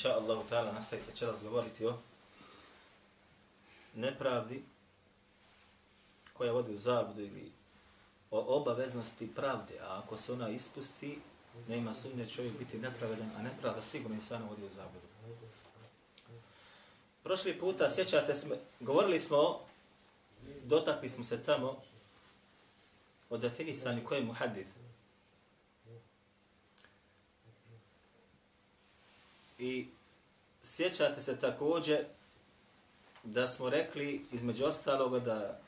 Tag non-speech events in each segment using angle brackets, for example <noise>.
Inša Allahu ta'ala, nastaviti večeras govoriti o nepravdi koja vodi u zabudu ili o obaveznosti pravde, a ako se ona ispusti, nema sumnje čovjek biti nepravedan, a nepravda sigurno insana vodi u zabudu. Prošli puta, sjećate smo, govorili smo, dotakli smo se tamo o definisani koji je muhadith. I sjećate se također da smo rekli između ostaloga da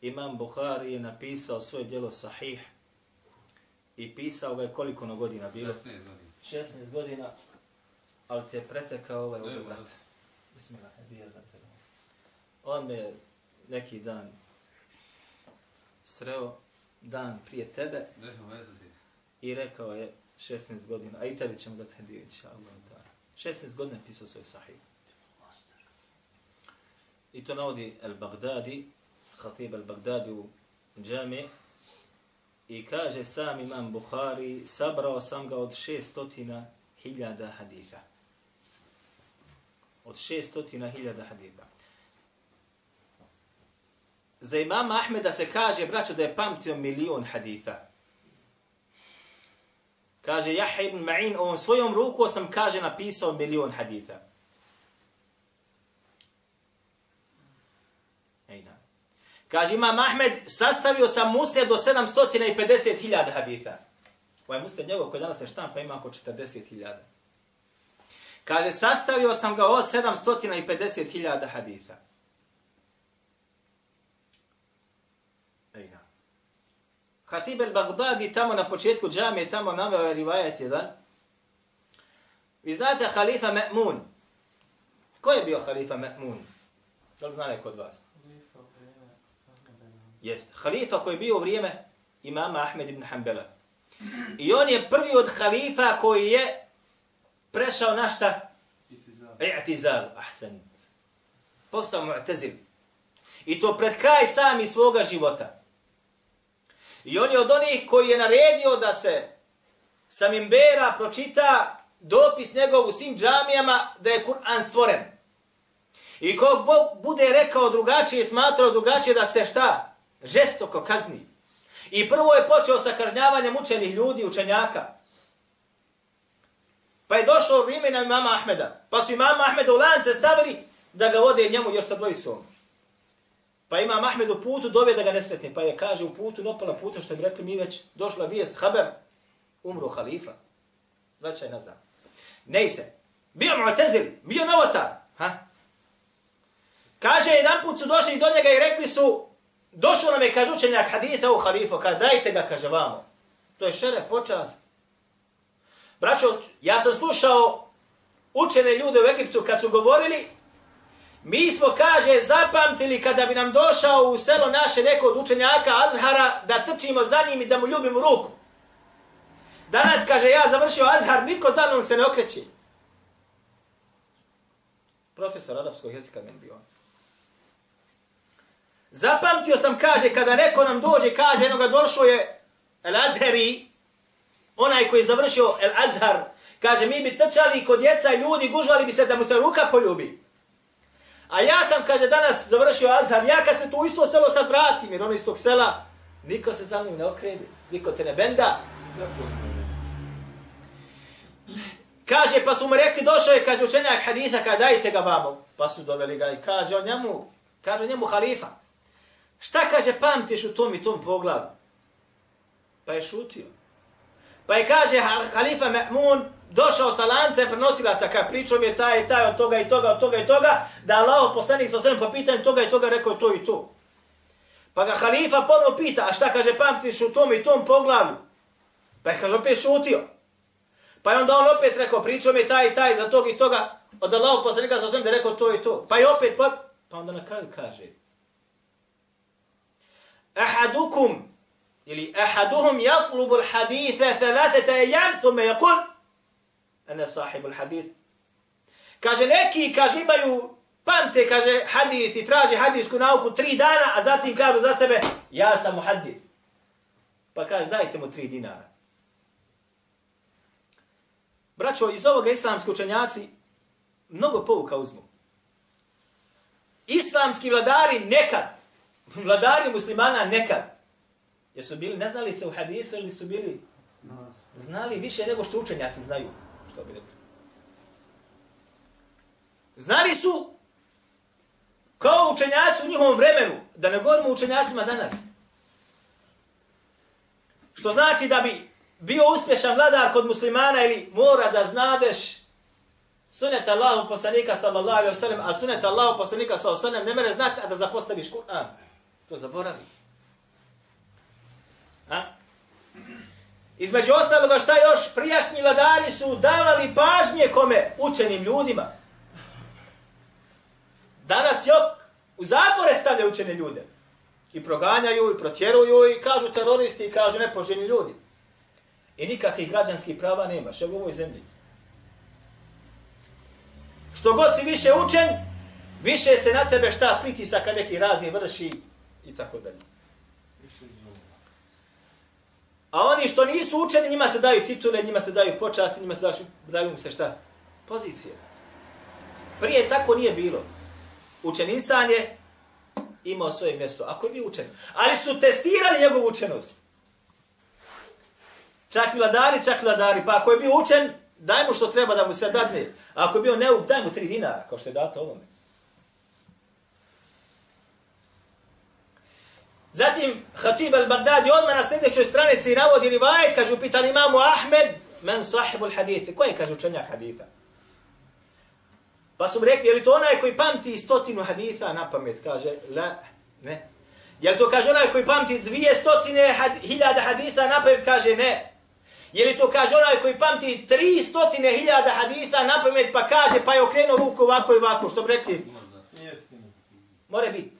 Imam Buhari je napisao svoje djelo Sahih i pisao ga je koliko na godina bilo? 16 godina. 16 godina, ali ti je pretekao ovaj ovdje Evo, brat. evo. Bismillah, hedija za tebe. On me neki dan sreo, dan prije tebe, i rekao je 16 godina, a i tebi ćemo dati hediju, inša Allah. 16 godina je pisao svoj sahih. I to navodi al-Baghdadi, Khatib al-Baghdadi u džami, i kaže sam imam Bukhari, sabrao sam ga od 600 hiljada haditha. Od 600 hiljada haditha. Za imama Ahmeda se kaže, braćo, da je pamtio milion haditha. Kaže Jahe ibn Ma'in, on svojom ruku sam, kaže, napisao milion haditha. Ejna. Kaže Imam Ahmed, sastavio sam musned do 750.000 haditha. Ovaj musned njegov koji danas se štampa ima oko 40.000. Kaže, sastavio sam ga od 750.000 haditha. Ejna. Hatib el-Baghdadi tamo na početku džamije, tamo naveo je rivajet jedan. Vi znate halifa Me'mun. Ko je bio halifa Me'mun? Da li zna neko od vas? Jest. Halifa koji je bio u vrijeme imama Ahmed ibn Hanbala. I on je prvi od halifa koji je prešao na šta? I'tizal. Ahsan. Postao mu'tazil. I to pred kraj sami svoga života. I on je od onih koji je naredio da se sa mimbera pročita dopis njegov u svim džamijama da je Kur'an stvoren. I kog Bog bude rekao drugačije, smatrao drugačije da se šta? Žestoko kazni. I prvo je počeo sa kažnjavanjem učenih ljudi, učenjaka. Pa je došao vrijeme na imama Ahmeda. Pa su imama Ahmeda u lance stavili da ga vode njemu još sa dvojicom. Pa ima Ahmed u putu dove da ga ne sretne. Pa je kaže u putu, nopala puta što bi rekli mi već došla vijest, haber, umro halifa. Vraćaj nazad. Nej se. Bio mu'tezil, bio novotar. Ha? Kaže, jedan put su došli do njega i rekli su, došao nam je, kaže učenjak haditha u halifu, kaže, dajte ga, kaže, vamo. To je šeref, počast. Braćo, ja sam slušao učene ljude u Egiptu kad su govorili, mi smo, kaže, zapamtili kada bi nam došao u selo naše neko od učenjaka Azhara da trčimo za njim i da mu ljubimo ruku. Danas, kaže, ja završio Azhar, niko za mnom se ne okreće. Profesor arapskog jezika meni bio. Zapamtio sam, kaže, kada neko nam dođe, kaže, jednoga došao je El Azhari, onaj koji je završio El Azhar, kaže, mi bi trčali kod djeca i ljudi, gužvali bi se da mu se ruka poljubi. A ja sam, kaže, danas završio Azhar, ja kad se tu isto selo sad vratim, jer ono iz tog sela, niko se za mnom ne okrene, niko te ne benda. Kaže, pa su mu rekli, došao je, kaže, učenjak haditha, kaže, dajte ga vamo. Pa su doveli ga i kaže on njemu, kaže njemu halifa. Šta kaže, pamtiš u tom i tom poglavu? Pa je šutio. Pa je kaže halifa Ma'mun, došao sa lancem prenosilaca, kad pričao mi je taj i taj od toga i toga, od toga i toga, da Allah poslanik sa svem po pitanju toga i toga rekao to i to. Pa ga halifa ponovo pita, a šta kaže, pamtiš u tom i tom poglavlju? Pa je kaže, opet šutio. Pa je onda on opet rekao, pričao mi taj i taj za tog i toga, od Allahog poslanika sa svem da rekao to i to. Pa je opet, pa, pa onda na kraju kaže, ahadukum, ili ahaduhum yatlubu al-haditha thalathata ejam, thumma yaqul ana sahibu al-hadith. Kaže, neki, kaže, imaju pamte, kaže, hadith i traže hadijsku nauku tri dana, a zatim kažu za sebe, ja sam muhaddith. Pa kaže, dajte mu tri dinara. Braćo, iz ovoga islamski učenjaci mnogo pouka uzmu. Islamski vladari nekad, vladari muslimana nekad, jesu bili neznalice u hadisu ili su bili znali više nego što učenjaci znaju, što bi rekli. Znali su kao učenjaci u njihovom vremenu, da ne govorimo učenjacima danas. Što znači da bi bio uspješan vladar kod muslimana ili mora da znadeš sunet Allahu poslanika sallallahu alaihi wa sallam, a sunet Allahu poslanika sallallahu alaihi wa sallam ne mere znati, a da zapostaviš Kur'an. To zaboravi. A? Između ostaloga šta još, prijašnji vladari su davali pažnje kome? Učenim ljudima. Danas jok, u zatvore stavlja učene ljude. I proganjaju, i protjeruju, i kažu teroristi, i kažu nepoželjni ljudi. I nikakvih građanskih prava nemaš, evo u ovoj zemlji. Što god si više učen, više se na tebe šta pritisaka neki razni vrši i tako dalje. A oni što nisu učeni, njima se daju titule, njima se daju počasti, njima se daju, daju se šta? Pozicije. Prije tako nije bilo. Učen insan je imao svoje mjesto. Ako je bio učen. Ali su testirali njegovu učenost. Čak vladari, čak vladari. Pa ako je bio učen, daj mu što treba da mu se dadne. A ako je bio neuk, daj mu tri dinara, kao što je dato ovome. Zatim, Hatib al-Baghdadi odmah na sljedećoj stranici navodi rivajet, kaže, upitan imamu Ahmed, men sahibu al-hadith. Ko je, kaže, učenjak haditha? Pa su rekli, je li to onaj koji pamti stotinu haditha na pamet? Kaže, la, ne. Je li to kaže onaj koji pamti dvije stotine had, hiljada haditha na pamet? Kaže, ne. Je li to kaže onaj koji pamti tri stotine hiljada haditha na pamet pa kaže pa je okrenuo ruku ovako i ovako, što bi rekli? More biti.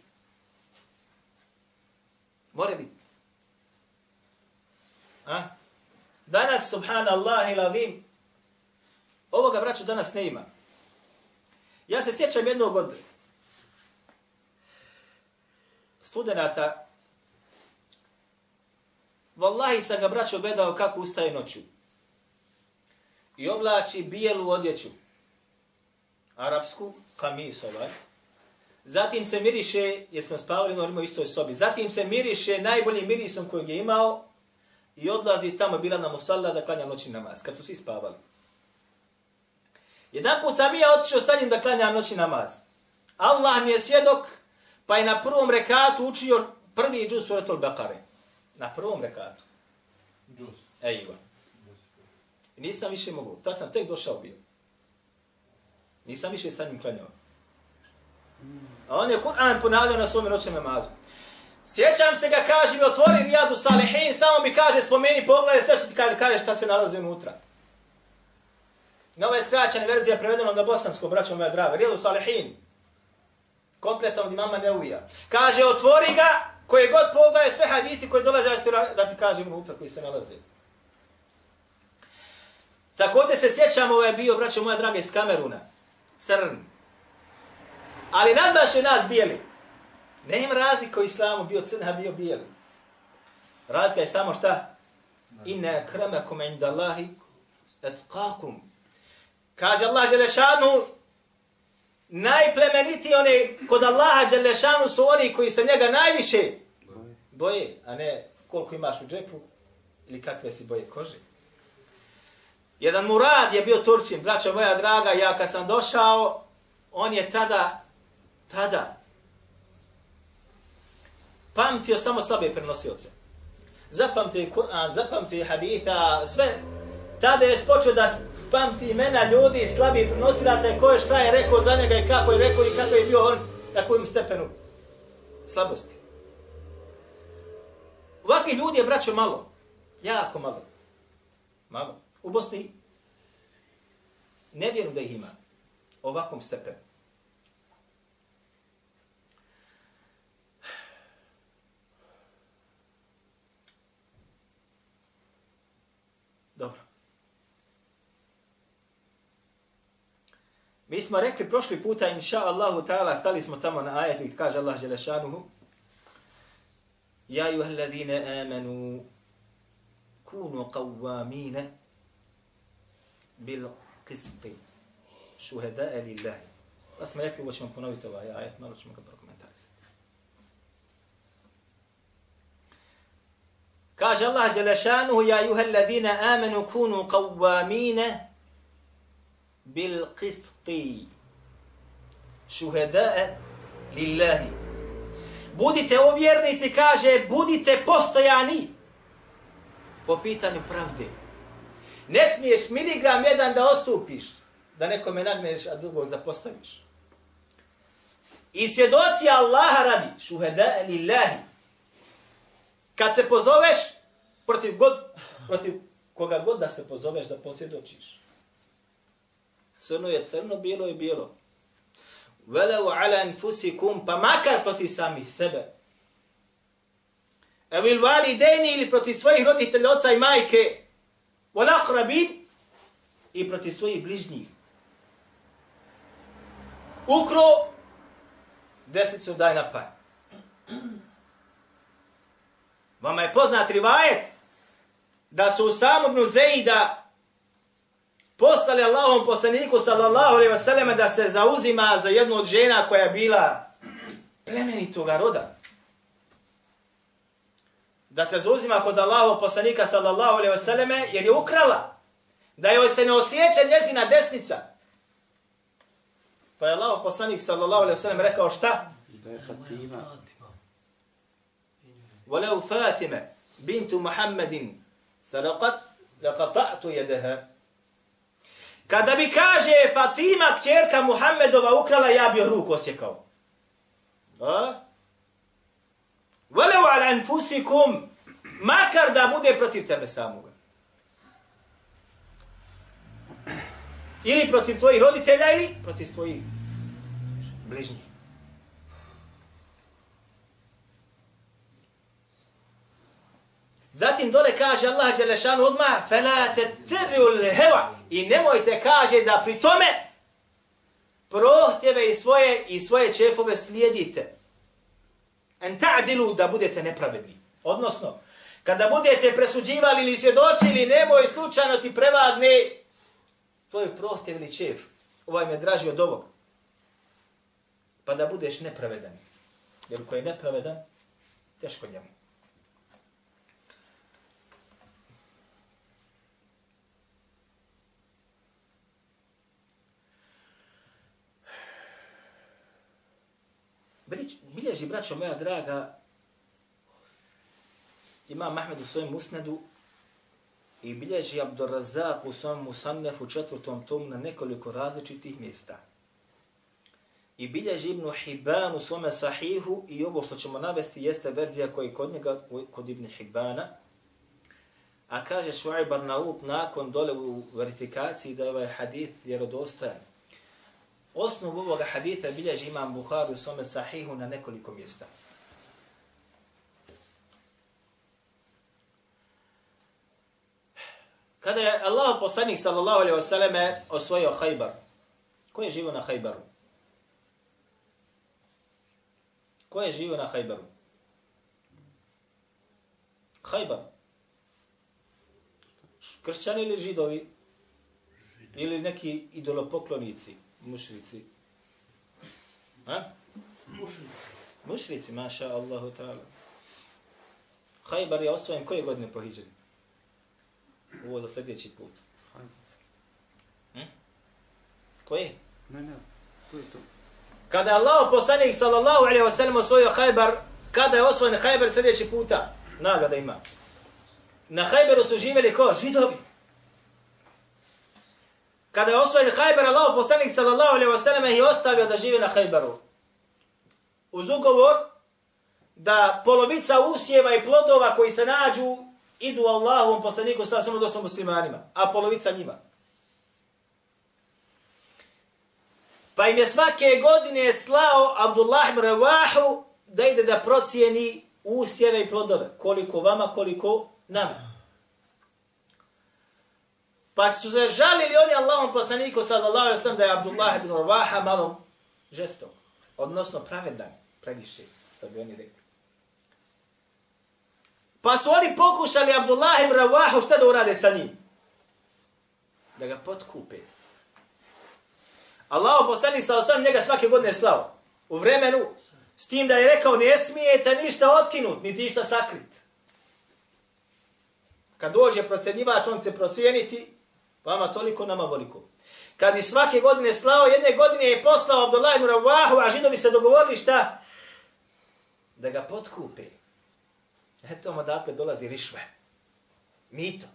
More biti. A? Danas, subhanallah i lavim, ovoga braću danas ne ima. Ja se sjećam jednog od studenta Wallahi sam ga braćo gledao kako ustaje noću. I oblači bijelu odjeću. Arapsku, kamis ovaj. Zatim se miriše, jer smo spavali normalno u istoj sobi. Zatim se miriše najboljim mirisom kojeg je imao i odlazi tamo bila na musalla da klanja noćni namaz, kad su svi spavali. Jedan put sam ja otišao sa njim da klanjam noćni namaz. Allah mi je svjedok, pa je na prvom rekatu učio prvi džus suratul Bekare. Na prvom rekatu. Džus. Ejva. I nisam više mogu. Tad sam tek došao bio. Nisam više sa njim klanjao. A on je Kur'an ponavljao na svome noćnom namazu. Sjećam se ga, kaže mi, otvori Rijadu Salihin, samo mi kaže, spomeni, pogledaj sve što ti kaže, kaže šta se nalazi unutra. Nova je skraćena verzija prevedena na bosansko, braćo moja draga. Rijadu Salihin. kompletno od imama Neuvija. Kaže, otvori ga, koje god pogledaj sve hadisi koje dolaze, da ti kažem unutra koji se nalaze. Također se sjećamo, ovo je bio, braćo moja draga, iz Kameruna. Crn. Ali nadmaše nas bijeli. Ne ima razlika u islamu, bio crn, a bio bijeli. Razlika je samo šta? Inna kramakum inda Allahi etqakum. Kaže Allah Đelešanu, najplemenitiji oni kod Allaha Đelešanu su oni koji se njega najviše boje, a ne koliko imaš u džepu ili kakve si boje kože. Jedan Murad je bio Turčin, braća moja draga, ja kad sam došao, on je tada, tada, pamtio samo slabe prenosioce. Zapamtio je Kur'an, zapamtio je haditha, sve. Tada je počeo da pamti imena ljudi, slabi prenosilaca i ko je šta je rekao za njega i kako je rekao i kako je bio on na kojem stepenu slabosti. Ovakvih ljudi je, braćo, malo. Jako malo. Malo. U Bosni Ne vjerujem da ih ima. Ovakvom stepenu. Mi smo rekli prošli puta, inša Allahu ta'ala, stali smo tamo na ajetu i kaže Allah Želešanuhu, Ja juha alladhina amanu kunu qawwamina bil qisti šuhedae lillahi. Pa smo rekli, ovo ćemo ponoviti ovaj ajet, malo ćemo ga prokomentarisati. Kaže Allah Želešanuhu, Ja juha alladhina amanu kunu qawwamina bil qisti šuhedae lillahi. Budite ovjernici, kaže, budite postojani po pitanju pravde. Ne smiješ miligram jedan da ostupiš, da nekome nagneš, a drugog zapostaviš. I svjedoci Allaha radi, šuhedae lillahi. Kad se pozoveš, protiv, god, protiv koga god da se pozoveš da posvjedočiš. Crno je crno, bijelo je bijelo. Velev ala anfusikum, pa makar protiv samih sebe. Evil vali deni ili protiv svojih roditelja, oca i majke. Vol akrabin i protiv svojih bližnjih. Ukro, desnicu daj na pan. Vama je poznat rivajet da su u samom Nuzeida poslali Allahom poslaniku sallallahu alaihi wasallam da se zauzima za jednu od žena koja je bila plemenitoga roda. Da se zauzima kod Allahom poslanika sallallahu alaihi wasallam jer je ukrala. Da joj se ne osjeća njezina desnica. Pa je Allahom poslanik sallallahu alaihi wasallam rekao šta? Da je Fatima. Voleu Fatime bintu Muhammedin sadaqat laqata'tu yadaha Kada bi kaže Fatima, kćerka Muhammedova ukrala, ja bi ruku osjekao. A? Velev ala anfusikum, makar da bude protiv tebe samoga. Ili protiv tvojih roditelja, ili protiv tvojih bližnjih. Zatim dole kaže Allah Đelešanu odmah, فَلَا تَتَّبِعُ الْهَوَا I nemojte, kaže, da pri tome prohtjeve i svoje i svoje čefove slijedite. En ta'dilu da budete nepravedni. Odnosno, kada budete presuđivali ili svjedočili, nemoj slučajno ti prevagne tvoj prohtjev ili čef. Ovaj me draži od ovog. Pa da budeš nepravedan. Jer ko je nepravedan, teško njemu. Bilježi, braćo moja draga, imam Mahmed u svojem musnedu i bilježi Abdurrazak u svojem musannefu četvrtom tomu na nekoliko različitih mjesta. I bilježi Ibn Hibban u svome sahihu i ovo što ćemo navesti jeste verzija koji kod njega, kod Ibn Hibbana. A kaže Šuaj Barnaut nakon dole u verifikaciji da je ovaj hadith vjerodostojan. Osnov ovoga haditha bilježi imam Buhari u svome sahihu na nekoliko mjesta. Kada je Allah poslanik sallallahu alaihi wasallam osvojio Hajbar, ko je živio na Hajbaru? Ko je živio na Hajbaru? Hajbar. Kršćani ili židovi? Ili neki idolopoklonici? Mušrici. Ha? Mušrici. Mušrici, maša Allahu ta'ala. Hajbar je osvojen koje godine po hijđari? Ovo za sljedeći put. Hm? Koje? Ne, ne, ko je to? Kada je Allah poslanik sallallahu alaihi wa sallam osvojio Hajbar, kada je osvojen Hajbar sljedeći puta? Nagrada ima. Na Hajbaru su živjeli ko? Židovi. Kada je osvojen Hajber, Allah poslanik sallallahu alaihi wasallam je ostavio da živi na Hajberu. Uz ugovor da polovica usjeva i plodova koji se nađu idu Allahom poslaniku sa samo dosom muslimanima, a polovica njima. Pa im je svake godine slao Abdullah ibn Rawahu da ide da procijeni usjeve i plodove. Koliko vama, koliko nama. Pa su se žalili oni Allahom poslaniku sallallahu alaihi sallam da je Abdullah ibn Urvaha malo žestok. Odnosno pravedan, previše, to bi oni rekli. Pa su oni pokušali Abdullah ibn Urvahu šta da urade sa njim? Da ga potkupe. Allah poslanik sallallahu alaihi njega svake godine slao. U vremenu s tim da je rekao ne smijete ništa otkinut, niti ništa sakrit. Kad dođe procenjivač, on će procijeniti Vama toliko, nama voliko. Kad bi svake godine slao, jedne godine je poslao Abdullah ibn Ravahu, a židovi se dogovorili šta? Da ga potkupe. Eto, odakle dolazi rišve. Mito.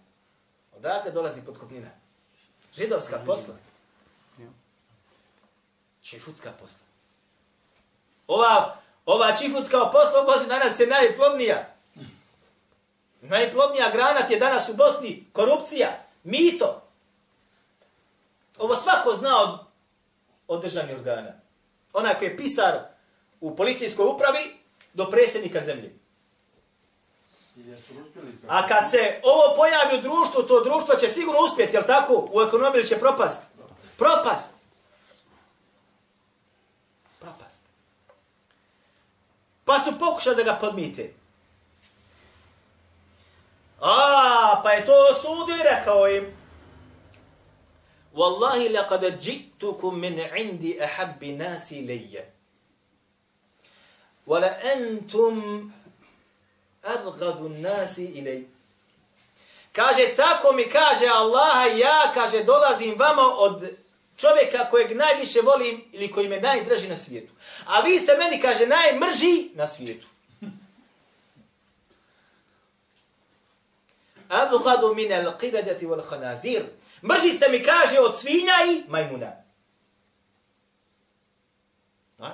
Odakle dolazi potkupnina. Židovska posla. Čifutska posla. Ova, ova čifutska posla u Bosni danas je najplodnija. Najplodnija granat je danas u Bosni korupcija, mito. Ovo svako zna od, od državnih organa. Onaj koji je pisar u policijskoj upravi do predsjednika zemlje. A kad se ovo pojavi u društvu, to društvo će sigurno uspjeti, jel tako? U ekonomiji će propast. Propast. Propast. Pa su pokušali da ga podmite. A, pa je to osudio i rekao im, Wallahi laqad jitukum min indi ahabbi nasi ilayya. Wala antum abghadu nasi ilay. Kaže tako mi kaže Allaha, ja kaže dolazim vama od čovjeka kojeg najviše volim ili koji me najdraži na svijetu. A vi ste meni kaže najmrži na svijetu. Abgadu min al-qiradati wal khanazir. Mrži ste mi kaže od svinja i majmuna. A?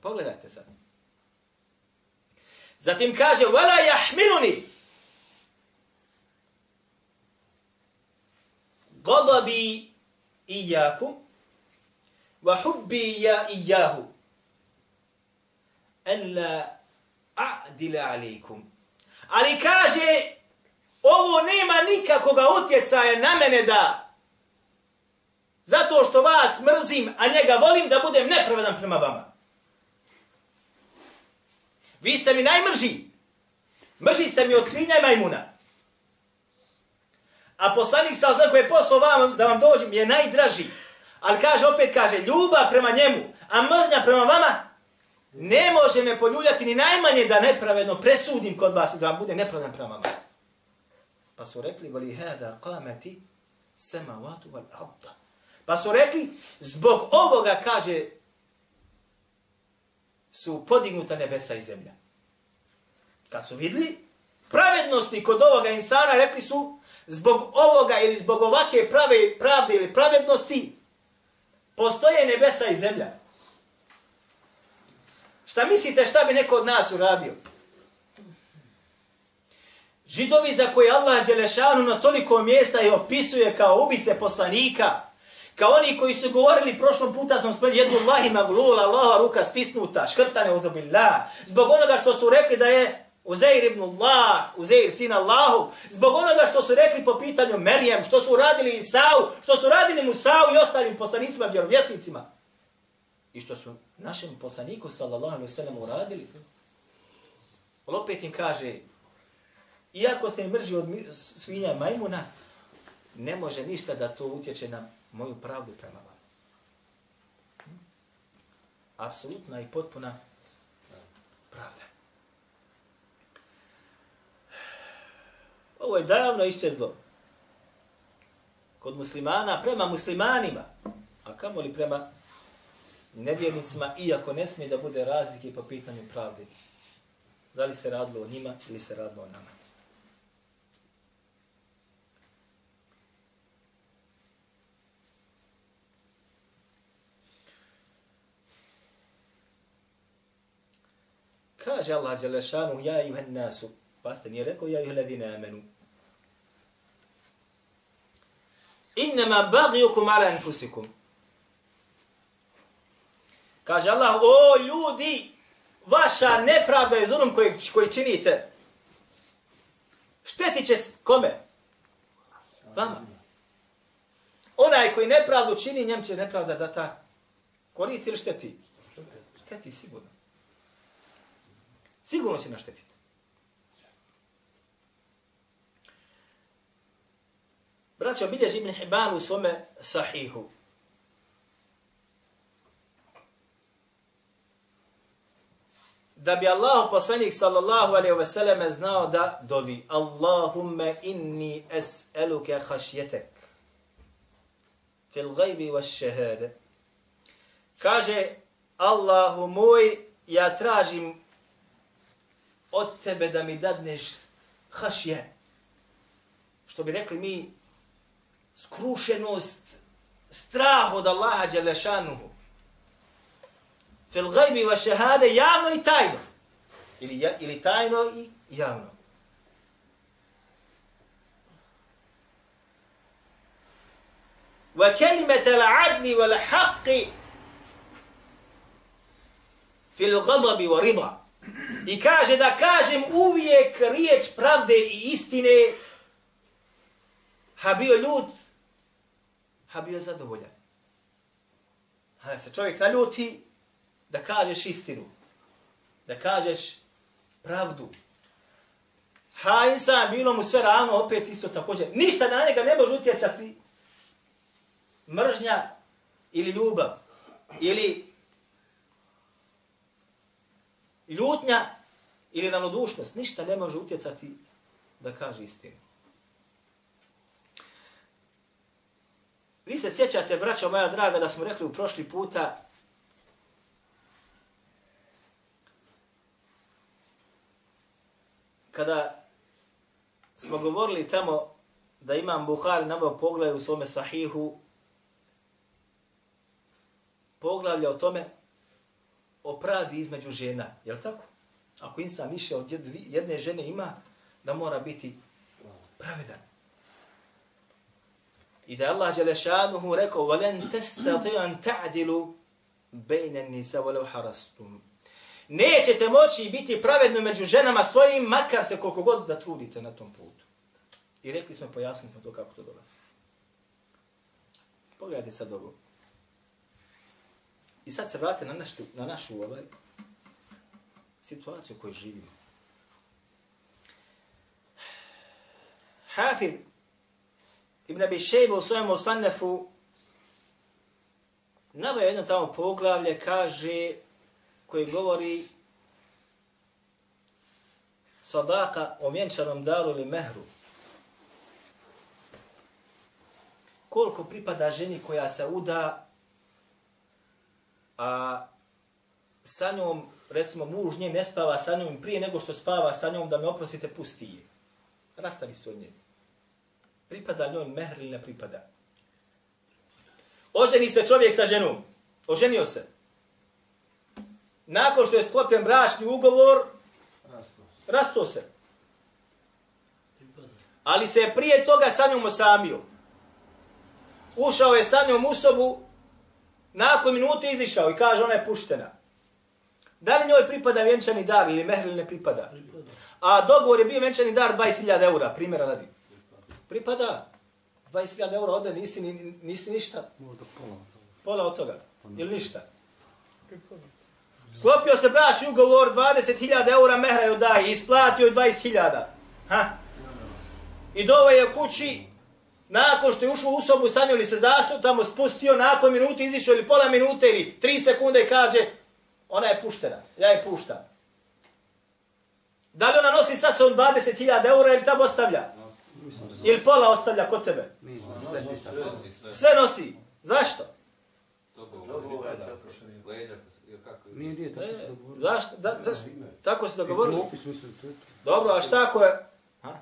Pogledajte sad. Zatim kaže, vela jahmiluni. Godabi ijakum, wa hubbi ja ijahu. En la a'dila alikum. Ali kaže, ovo nema nikakoga utjecaja na mene da zato što vas mrzim, a njega volim da budem nepravedan prema vama. Vi ste mi najmrži. Mrži ste mi od svinja i majmuna. A poslanik sa osam koji je poslao vam da vam dođem je najdraži. Ali kaže, opet kaže, ljubav prema njemu, a mržnja prema vama, ne može me poljuljati ni najmanje da nepravedno presudim kod vas i da vam bude nepravedan prema vama. Pa su rekli, voli hada qamati samawatu wal arda. Pa su rekli, zbog ovoga, kaže, su podignuta nebesa i zemlja. Kad su vidli, pravednosti kod ovoga insana, rekli su, zbog ovoga ili zbog ovake prave, pravde ili pravednosti, postoje nebesa i zemlja. Šta mislite, šta bi neko od nas uradio? Židovi za koje Allah Želešanu na toliko mjesta je opisuje kao ubice poslanika, kao oni koji su govorili prošlom puta sam spomenuo jednu Allahi maglul, Allahova ruka stisnuta, škrtane od obillah, zbog onoga što su rekli da je Uzeir ibn Allah, Uzeir sin Allahu, zbog onoga što su rekli po pitanju Merijem, što su radili Isau, što su radili Musau i ostalim poslanicima, vjerovjesnicima. I što su našem poslaniku, sallallahu alaihi sallam, uradili. Ali opet im kaže, Iako se mrži od svinja majmuna, ne može ništa da to utječe na moju pravdu prema vam. Apsolutna i potpuna pravda. Ovo je davno iščezlo. Kod muslimana, prema muslimanima, a kamo li prema nevjernicima, iako ne smije da bude razlike po pitanju pravde. Da li se radilo o njima ili se radilo o nama. Kaže Allah Đelešanu, ja juhen nasu. Pasta nije rekao, ja juhen ladina amenu. Innama bagijukum ala anfusikum. Kaže Allah, o ljudi, vaša nepravda je zulum koji, koji činite. Šteti će kome? Vama. Onaj koji nepravdu čini, njem će nepravda da ta koristi ili šteti? Šteti sigurno. Sigurno će naštetiti. Braćo, bilježi Ibn Hibban u svome sahihu. Da bi Allah poslanik sallallahu alaihi ve selleme znao da dovi Allahumme inni es'eluke hašjetek fil gajbi wa šehade. Kaže Allahu moj, ja tražim od tebe da mi dadneš hašje. Što bi rekli mi, skrušenost, strah od Allaha Đelešanuhu. Fil gajbi va šehade javno i tajno. Ili, ja, ili tajno i javno. Wa kelimet al adli wal haqqi I kaže da kažem uvijek riječ pravde i istine, ha bio ljud, ha bio zadovoljan. Ha se čovjek naljuti, da kažeš istinu, da kažeš pravdu. Ha insan bilo mu sve ravno, opet isto također. Ništa na njega ne može utjecati mržnja ili ljubav ili ljutnja ili nalodušnost. Ništa ne može utjecati da kaže istinu. Vi se sjećate, braćo moja draga, da smo rekli u prošli puta kada smo govorili tamo da imam Buhari nabao pogled u svome sahihu poglavlja o tome o pravdi između žena, je li tako? Ako insan više od jedvi- jedne žene ima, da mora biti pravedan. I da je Allah Đelešanuhu rekao وَلَنْ تَسْتَطِيُ أَنْ تَعْدِلُوا بَيْنَ النِّسَا وَلَوْ حَرَسْتُمْ Nećete moći biti pravedno među ženama svojim, makar se koliko god da trudite na tom putu. I rekli smo, pojasnili smo to kako to dolazi. Pogledajte sad ovo. I sad se vrate na, našu, na našu ovaj, situaciju u kojoj živimo. Hafid Ibn Abi Shejba u svojem osanefu nabaju jedno tamo poglavlje, kaže, koji govori sadaka o vjenčanom daru ili mehru. Koliko pripada ženi koja se uda, a sa njom, recimo, muž nje ne spava sa njom prije nego što spava sa njom, da me oprostite, pusti je. Rastavi se od nje. Pripada njoj mehr ili ne pripada? Oženi se čovjek sa ženom. Oženio se. Nakon što je sklopljen bračni ugovor, rasto se. Ali se je prije toga sa njom osamio. Ušao je sa njom u sobu, nakon minute izišao i kaže ona je puštena. Da li njoj pripada vjenčani dar ili mehr ili ne pripada? A dogovor je bio vjenčani dar 20.000 eura, primjera radi. Pripada. 20.000 eura ode, nisi, ni- nisi ništa. Možda pola. Pola od toga. Ili ništa. Sklopio se braš ugovor, 20.000 eura mehra joj daje, isplatio je 20.000. Ha? I dovo je kući, nakon što je ušao u sobu, sanio li se zasu, tamo spustio, nakon minuti izišao ili pola minute ili tri sekunde i kaže, ona je puštena, ja je puštam. Da li ona nosi sad sa 20.000 eura ili tamo ostavlja? Ili pola ostavlja kod tebe? Sve nosi. Zašto? Nije, nije, tako se E, dogovorili. zašto? Za, zašto? Tako se dogovorili? Opis mislim, to je to. Dobro, a šta ako je? Ha?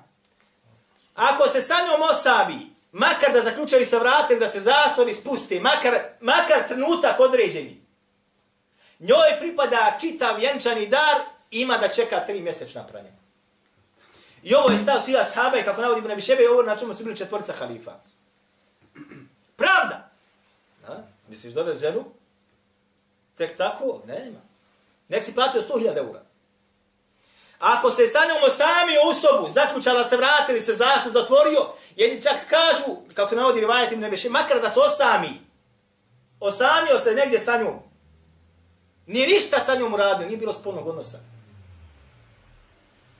Ako se sa njom osabi, makar da zaključaju sa vratem, da se zastori spusti, makar, makar trenutak određeni, njoj pripada čitav vjenčani dar, ima da čeka tri mjesečna pranja. I ovo je stav svih ashaba i kako navodi Ibn Abi Šebe, ovo na čemu su bili četvorca halifa. Pravda! A? Misliš dovesti ženu? Tek tako? Nema. Nek si platio 100.000 eura. Ako se sa njom sami u sobu, zaključala se, vratili se, zasu zatvorio, jedni čak kažu, kako se navodi rivajetim nebeši, makar da se osami. Osamio se negdje sa njom. Nije ništa sa njom uradio, nije bilo spolnog odnosa.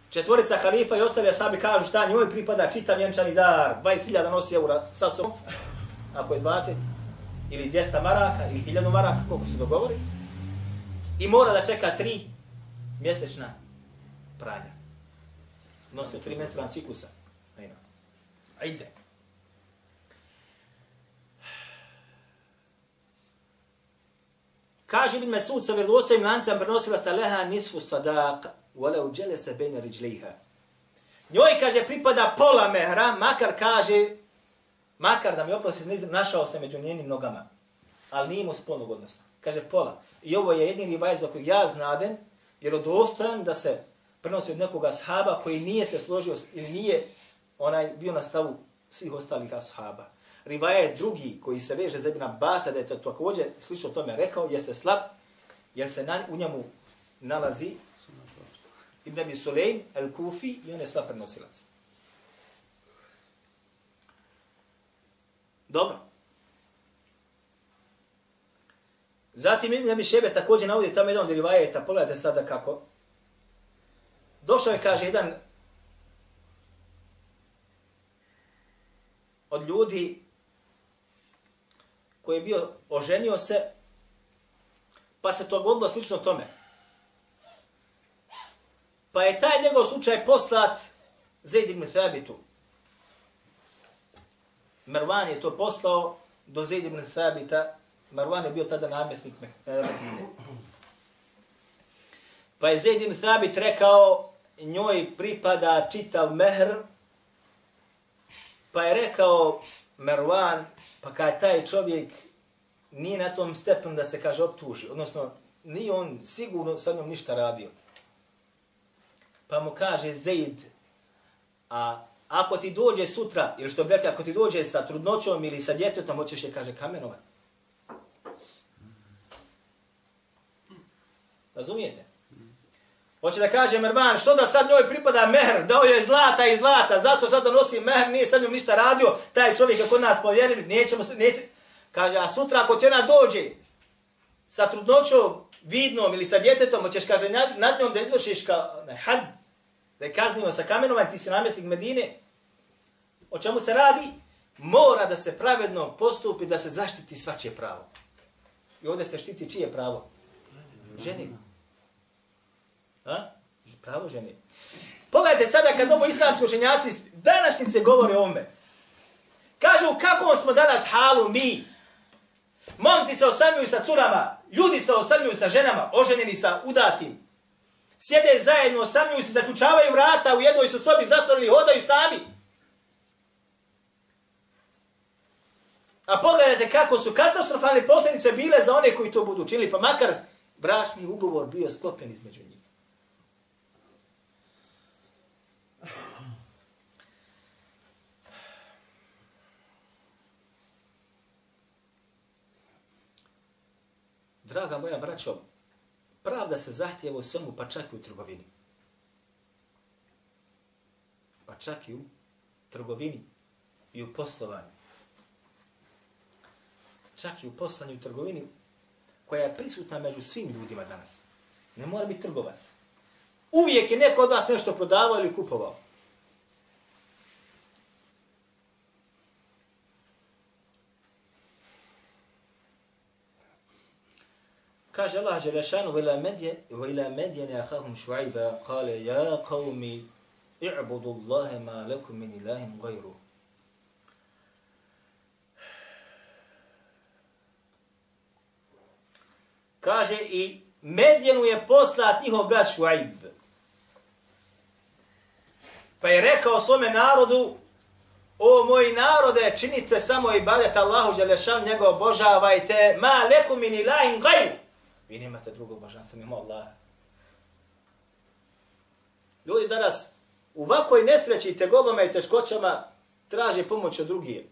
Četvorica halifa i ostali asabi kažu šta njoj pripada čitav vjenčani dar, 20.000 nosi eura sa sobom, ako je 20, ili 200 maraka, ili 1000 maraka, koliko se dogovori, i mora da čeka tri mjesečna pranja. Nosio tri menstruan ciklusa. Ajde. Ajde. Kaže Ibn Mesud sa vjerodostojnim lancem prenosilaca leha nisfu sadaq, wala uđele se bejne riđliha. Njoj, kaže, pripada pola mehra, makar kaže, makar da mi oprosti, našao se među njenim nogama, ali nije imao spolnog odnosa. Kaže, pola. I ovo je jedini rivaj za koji ja znadem, jer odostojan da se prenosi od nekoga ashaba koji nije se složio ili nije onaj bio na stavu svih ostalih ashaba. Rivaja je drugi koji se veže za Ibn Abasa, da je to također slično tome rekao, jeste slab, jer se na, u njemu nalazi Ibn Abi Sulejm, El Kufi i on je slab prenosilac. Dobro. Zatim Ibn Abi Šebe također navodi tamo jedan od rivajeta, pogledajte sada kako. Došao je, kaže, jedan od ljudi koji je bio oženio se, pa se to godilo slično tome. Pa je taj njegov slučaj poslat Zaid ibn Thabitu. Marwan je to poslao do Zaid ibn Thabita. Marwan je bio tada namjesnik Medine. Pa je Zaid ibn Thabit rekao, njoj pripada čitav mehr, pa je rekao Mervan, pa kada taj čovjek nije na tom stepenu da se kaže optuži, odnosno nije on sigurno sa njom ništa radio. Pa mu kaže Zaid, a ako ti dođe sutra, ili što bi rekli, ako ti dođe sa trudnoćom ili sa djetetom, hoćeš je, kaže, kamenovat. Razumijete? Hoće da kaže Mervan, što da sad njoj pripada mehr, dao je zlata i zlata, zašto sad donosi mehr, nije sad njom ništa radio, taj čovjek kod nas povjerili, nećemo se, neće. Kaže, a sutra ako ti ona dođe sa trudnoćom vidnom ili sa djetetom, hoćeš, kaže, nad, nad njom da izvršiš ka, ne, had, da je kaznimo sa kamenom, ti si namjesnik Medine, o čemu se radi? Mora da se pravedno postupi, da se zaštiti svačije pravo. I ovdje se štiti čije pravo? Ženi A? Pravo žene. Pogledajte sada kad ovo islamski učenjaci današnjice govore o ome. Kažu kako smo danas halu mi. Momci se osamljuju sa curama, ljudi se osamljuju sa ženama, oženjeni sa udatim. Sjede zajedno, osamljuju se, zaključavaju vrata, u jednoj su sobi zatvorili, hodaju sami. A pogledajte kako su katastrofalne posljedice bile za one koji to budu učinili, pa makar brašni ugovor bio sklopljen između njih. Draga moja braćo, pravda se zahtjeva u svemu, pa čak i u trgovini. Pa čak i u trgovini i u poslovanju. Čak i u poslanju i u trgovini koja je prisutna među svim ljudima danas. Ne mora biti trgovac. Uvijek je neko od vas nešto prodavao ili kupovao. Kaže Allah Đelešanu, وَإِلَا مَدْيَنِ أَخَاهُمْ شُعَيْبًا قَالَ يَا قَوْمِ اِعْبُدُوا اللَّهَ مَا لَكُمْ مِنْ إِلَهٍ غَيْرُهُ Kaže i Medjenu je poslat njihov brat Šuaib. Pa je rekao svome narodu, o moji narode, činite samo ibadet Allahu Đelešan, njega obožavajte, ma leku min ilahin gajru. Vi nemate drugog božanstva mimo Allaha. Ljudi danas u ovakoj nesreći, tegobama i teškoćama traže pomoć od drugih.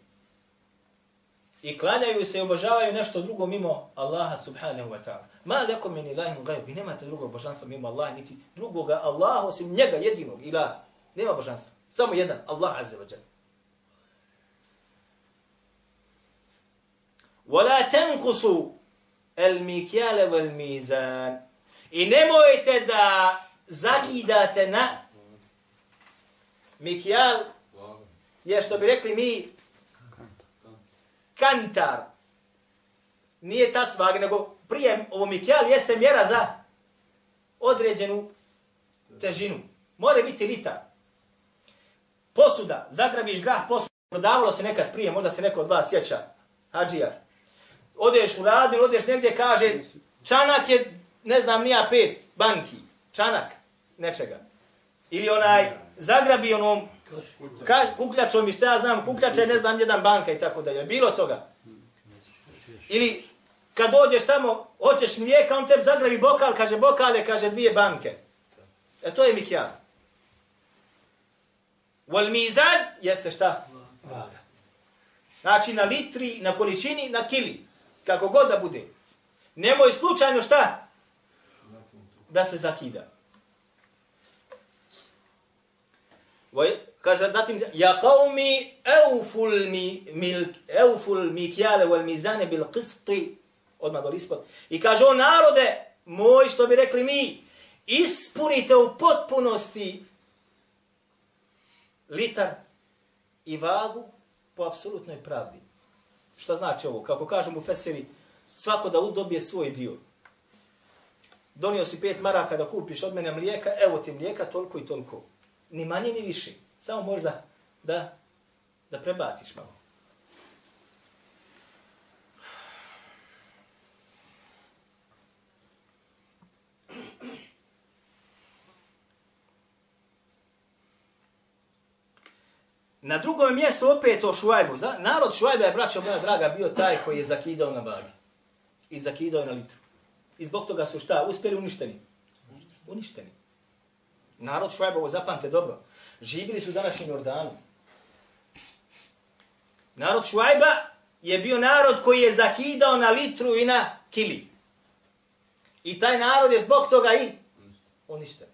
I klanjaju se i obožavaju nešto drugo mimo Allaha subhanahu wa ta'ala. Ma lekom min ilahim gajub. Vi nemate drugog božanstva mimo Allaha, niti drugoga Allaha osim njega jedinog ilaha. Nema božanstva. Samo jedan, Allah azza wa jalla. ولا تنقصوا el mikjale vel mizan. I nemojte da zakidate na mikjal je što bi rekli mi kantar. Nije ta svag, nego prijem ovo mikjal jeste mjera za određenu težinu. More biti litar. Posuda, zagrabiš grah posuda, prodavalo se nekad prije, možda se neko od vas sjeća, hađijar, Odeš u radnju, odeš negdje, kaže, čanak je, ne znam, nija pet banki. Čanak nečega. Ili onaj, zagrabi onom, kaž, kukljačom i šta ja znam, kukljača je, ne znam, jedan banka i tako dalje. Bilo toga. Ili kad dođeš tamo, hoćeš mlijeka, on tebi zagrabi bokal, kaže bokale, kaže dvije banke. E to je mikjan. Wal mizan jeste šta? Vaga. Znači na litri, na količini, na kili. Kako god da bude. Nemoj slučajno šta? Da se zakida. Voj, kaže zatim, ja qaumi euful mi, mil, euful mikjale wal mizane bil qisti, odmah doli ispod. I kaže, o narode, moj, što bi rekli mi, ispunite u potpunosti litar i vagu po apsolutnoj pravdi. Šta znači ovo? Kako kažem u Feseri, svako da dobije svoj dio. Donio si pet maraka da kupiš od mene mlijeka, evo ti mlijeka toliko i toliko. Ni manje ni više. Samo možda da, da prebaciš malo. Na drugom mjestu opet o Šuajbu. Narod Šuajba je, braćo moja draga, bio taj koji je zakidao na vagi. I zakidao na litru. I zbog toga su šta? Uspjeli uništeni. Uništeni. Narod Šuajba, ovo zapamte dobro. Živili su u današnjem Jordanu. Narod Šuajba je bio narod koji je zakidao na litru i na kili. I taj narod je zbog toga i uništen.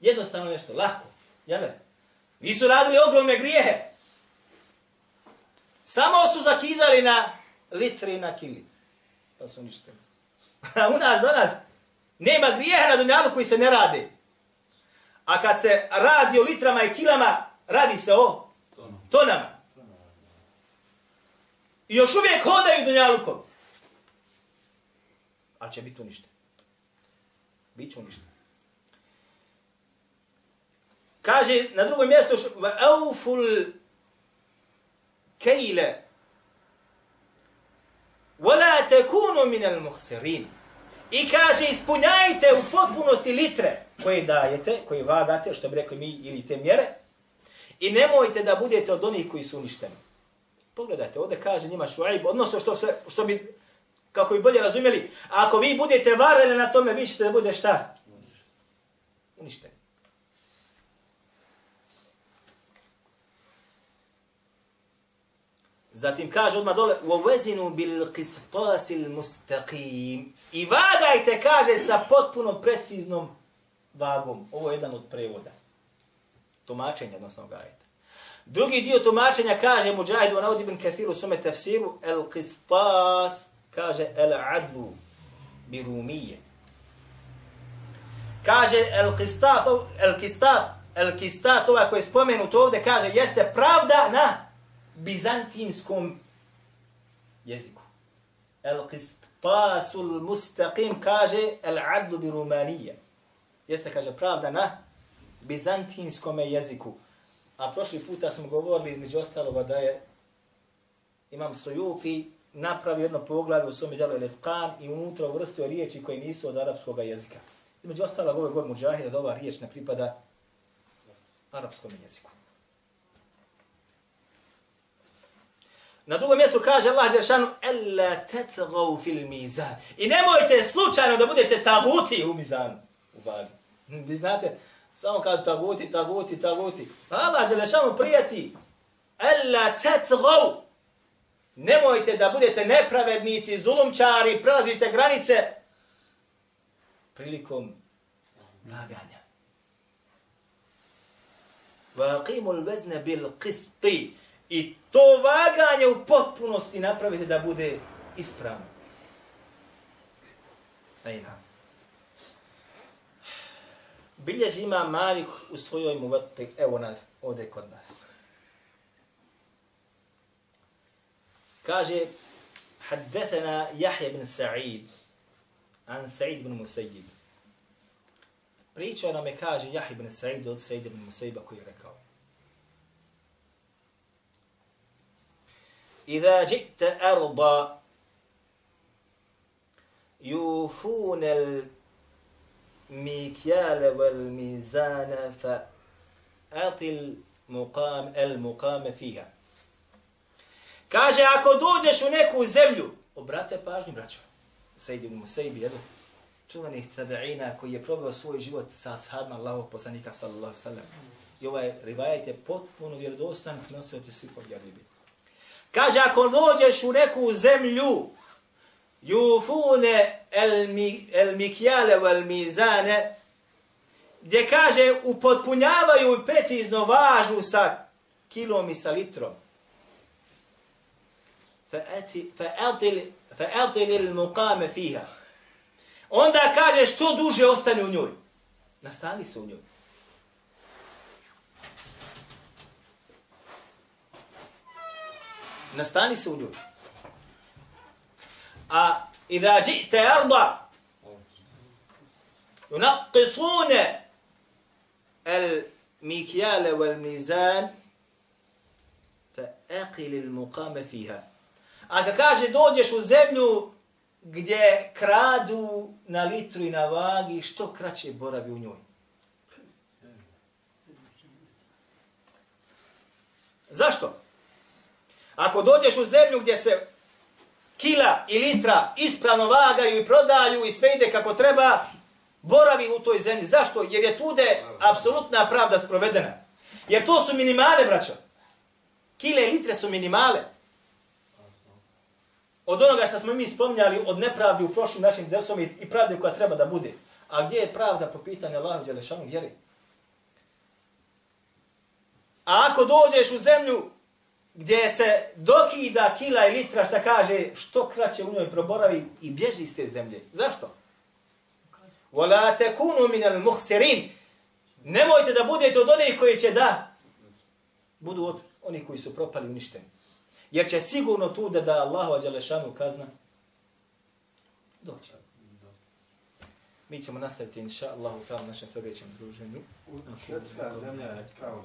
Jednostavno nešto, lako. Jel ne? Nisu radili ogromne grijehe. Samo su zakidali na litri na kili. Pa su uništeni. <laughs> A u nas danas nema grijeha na dunjalu koji se ne radi. A kad se radi o litrama i kilama, radi se o tonama. I još uvijek hodaju dunjalukom. A će biti uništen. Biće uništen. Kaže na drugom mjestu auful kejle wala takunu min al mukhsirin i kaže ispunjajte u potpunosti litre koje dajete, koje vagate, što bi rekli mi, ili te mjere, i nemojte da budete od onih koji su uništeni. Pogledajte, ovdje kaže njima šuajb, odnosno što, se, što bi, kako bi bolje razumjeli, ako vi budete varali na tome, vi ćete da bude šta? Uništeni. Zatim kaže odmah dole, وَوَزِنُوا بِالْقِسْطَاسِ الْمُسْتَقِيمِ I vagajte, kaže, sa potpuno preciznom vagom. Ovo je jedan od prevoda. Tumačenja, odnosno gajete. Drugi dio tumačenja kaže, Mujahid wa Naud ibn Kathiru sume tafsiru, el qistas, kaže, el adlu bi rumije. Kaže, el qistas, el qistas, el qistas, ovaj koji je spomenut ovdje, kaže, jeste pravda na bizantinskom jeziku. El qistasul mustaqim kaže el adlu bi rumanije. Jeste, kaže, pravda na bizantinskom jeziku. A prošli puta smo govorili između ostaloga da je imam Sujuti napravio jedno poglavlje u svom djelu Elefkan i unutra uvrstio riječi koje nisu od arapskog jezika. Između ostalog ove god muđahida da ova riječ ne pripada arapskom jeziku. Na drugom mjestu kaže Allah Đeršanu, Ella tetgav fil mizan. I nemojte slučajno da budete taguti u mizanu. U vagi. Vi znate, samo kad taguti, taguti, taguti. Allah Đeršanu prijeti, Ella tetgav. nemojte da budete nepravednici, zulumčari, prelazite granice prilikom vaganja. Vaqimu l-vezne bil qisti. I to vaganje u potpunosti napravite da bude ispravno. Ajna. Bilježi ima Malik u svojoj muvete, evo nas, ovdje kod nas. Kaže, حدثنا يحيى بن سعيد عن سعيد بن مسيب Pričao nam je, kaže, Jahi ibn Sa'id od Sa'id ibn Musaiba koji je rekao. Iza ji'ta arda yufun al mikyal wal mizan fa atil muqam al muqam fiha. Kaže, ako dođeš u neku zemlju, obrate pažnju, braćo, Sejid ibn Musaib, jedan čuvanih tabeina koji je probao svoj život sa ashabima Allahovog poslanika sallallahu sallam. I ovaj rivajet je potpuno vjerodostan, nosio će svi povjerljivi. Kaže, ako dođeš u neku zemlju, jufune el, mi, el mikjale vel mizane, gdje kaže, upotpunjavaju i precizno važu sa kilom i sa litrom. Fa'atil il muqame fiha. Onda kaže što duže ostane u njoj. Nastani se u njoj. Nastani se u njoj. A idha ji'te arda yunaqisune el mikjale wal mizan fa aqil il muqame fiha. Ako kaže dođeš u zemlju gdje kradu na litru i na vagi, što kraće boravi u njoj. Zašto? Ako dođeš u zemlju gdje se kila i litra ispravno vagaju i prodaju i sve ide kako treba, boravi u toj zemlji. Zašto? Jer je tude apsolutna pravda sprovedena. Jer to su minimale, braćo. Kile i litre su minimale od onoga što smo mi spomnjali od nepravdi u prošlim našim desom i pravde koja treba da bude. A gdje je pravda po pitanju Allahu Đelešanu vjeri? A ako dođeš u zemlju gdje se dokida kila i litra šta kaže što kraće u njoj proboravi i bježi iz te zemlje. Zašto? وَلَا takunu min al-mukhsirin. Nemojte da budete od onih koji će da budu od onih koji su propali i uništeni. Jer će sigurno tu da da Allahu Đalešanu kazna doći. Mi ćemo nastaviti, inša Allahu, u našem sljedećem druženju. Švedska zemlja je pravo